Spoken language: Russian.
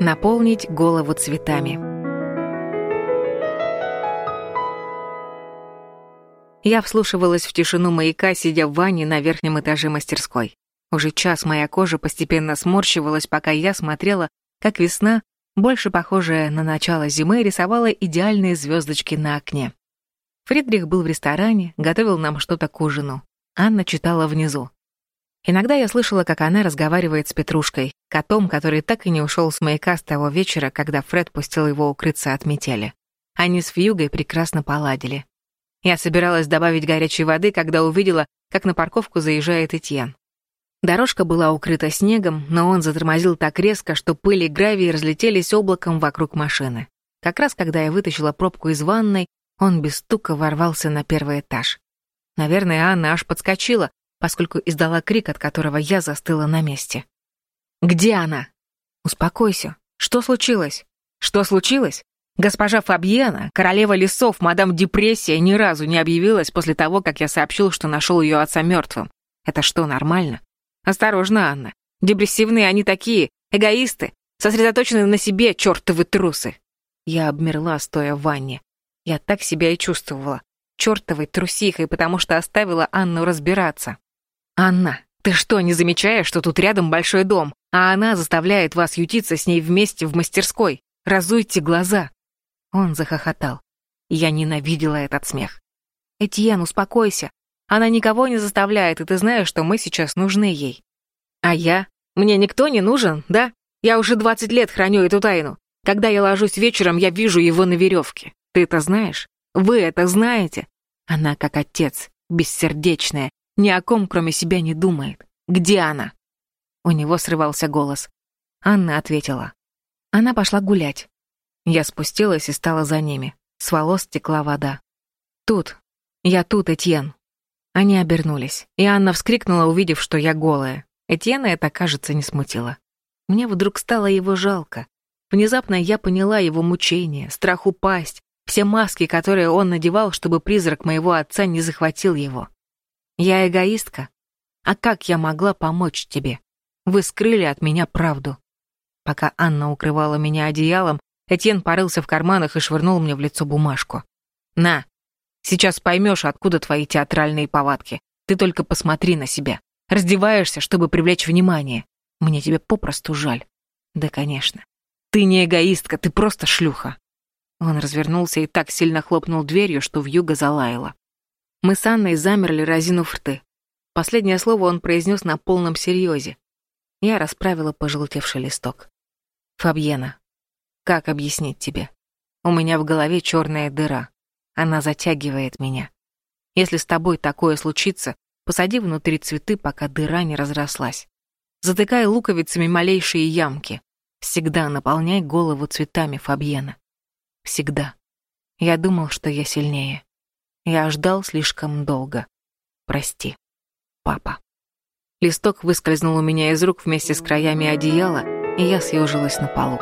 Наполнить голову цветами. Я вслушивалась в тишину маяка, сидя в ванне на верхнем этаже мастерской. Уже час моя кожа постепенно сморщивалась, пока я смотрела, как весна, больше похожая на начало зимы, рисовала идеальные звездочки на окне. Фридрих был в ресторане, готовил нам что-то к ужину. Анна читала внизу. Иногда я слышала, как она разговаривает с Петрушкой, котом, который так и не ушел с маяка с того вечера, когда Фред пустил его укрыться от метели. Они с Фьюгой прекрасно поладили. Я собиралась добавить горячей воды, когда увидела, как на парковку заезжает Этьен. Дорожка была укрыта снегом, но он затормозил так резко, что пыль и гравий разлетелись облаком вокруг машины. Как раз когда я вытащила пробку из ванной, он без стука ворвался на первый этаж. Наверное, Анна аж подскочила, поскольку издала крик, от которого я застыла на месте. «Где она?» «Успокойся. Что случилось?» «Что случилось?» Госпожа Фабьена, королева лесов, мадам Депрессия, ни разу не объявилась после того, как я сообщил, что нашел ее отца мертвым. Это что, нормально? Осторожно, Анна. Депрессивные они такие, эгоисты, сосредоточены на себе, чертовы трусы. Я обмерла, стоя в ванне. Я так себя и чувствовала. Чертовой трусихой, потому что оставила Анну разбираться. «Анна, ты что, не замечаешь, что тут рядом большой дом, а она заставляет вас ютиться с ней вместе в мастерской? Разуйте глаза!» Он захохотал. Я ненавидела этот смех. «Этьен, успокойся. Она никого не заставляет, и ты знаешь, что мы сейчас нужны ей. А я? Мне никто не нужен, да? Я уже 20 лет храню эту тайну. Когда я ложусь вечером, я вижу его на веревке. Ты это знаешь? Вы это знаете? Она как отец, бессердечная, ни о ком, кроме себя, не думает. Где она?» У него срывался голос. Анна ответила. Она пошла гулять. Я спустилась и стала за ними. С волос текла вода. «Тут. Я тут, Этьен. Они обернулись, и Анна вскрикнула, увидев, что я голая. Этьена это, кажется, не смутило. Мне вдруг стало его жалко. Внезапно я поняла его мучение, страх упасть, все маски, которые он надевал, чтобы призрак моего отца не захватил его. Я эгоистка? А как я могла помочь тебе? Вы скрыли от меня правду. Пока Анна укрывала меня одеялом, Этьен порылся в карманах и швырнул мне в лицо бумажку. «На, Сейчас поймешь, откуда твои театральные повадки. Ты только посмотри на себя. Раздеваешься, чтобы привлечь внимание. Мне тебе попросту жаль. Да, конечно. Ты не эгоистка, ты просто шлюха. Он развернулся и так сильно хлопнул дверью, что вьюга залаяла. Мы с Анной замерли, разинув рты. Последнее слово он произнес на полном серьезе. Я расправила пожелтевший листок. «Фабьена, как объяснить тебе? У меня в голове черная дыра. Она затягивает меня. Если с тобой такое случится, посади внутри цветы, пока дыра не разрослась. Затыкай луковицами малейшие ямки. Всегда наполняй голову цветами Фабьена. Всегда. Я думал, что я сильнее. Я ждал слишком долго. Прости, папа. Листок выскользнул у меня из рук вместе с краями одеяла, и я съежилась на полу.